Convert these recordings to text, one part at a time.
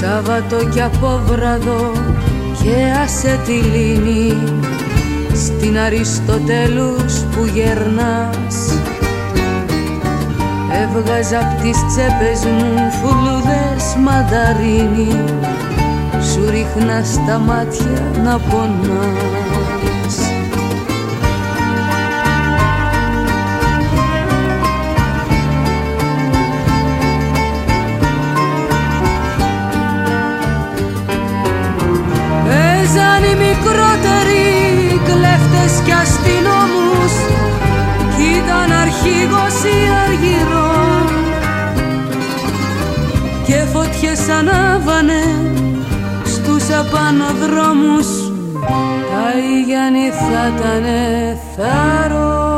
Σάββατο κι από βραδό και άσε τη λύνη. Στην Αριστοτέλους που γερνάς. Έβγαζα απ' τις τσέπες μου φουλούδες μανταρίνι. Σου ρίχνα στα μάτια να πονάς μικρότεροι κλέφτες κι αστυνόμους κι ήταν αρχηγός ή αργυρός. Και φωτιές ανάβανε στους απάνω δρόμους τα Ιγιάννη θα ήταν θάρρος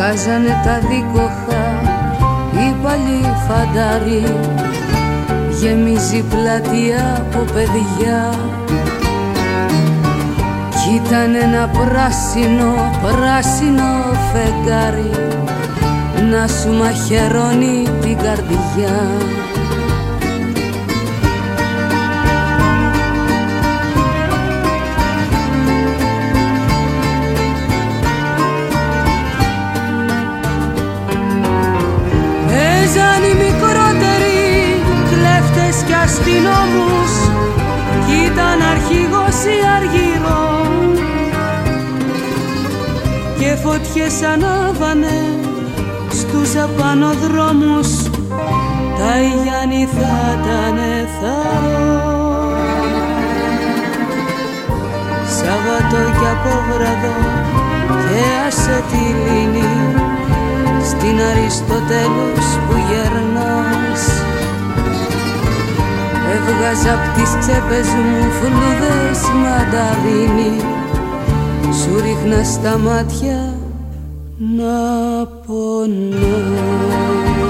Βγάζανε τα δίκοχα οι παλιοί φαντάροι Γεμίζει πλατεία από παιδιά. Κι ήταν ένα πράσινο, πράσινο φεγγάρι Να σου μαχαιρώνει την καρδιά κλέφτες κι αστυνόμους κι ήταν αρχηγός ή αργυρός. Και φωτιές ανάβανε στους απάνω δρόμους τα Ιγιάννη θα ήταν θαρό Σαββατό κι από βραδό και άσε τη λύνη στην Αριστοτέλους που Έβγαζα απ' τις τσέπες μου φλούδες μανταρίνι. Σου ρίχνα στα μάτια να πονάς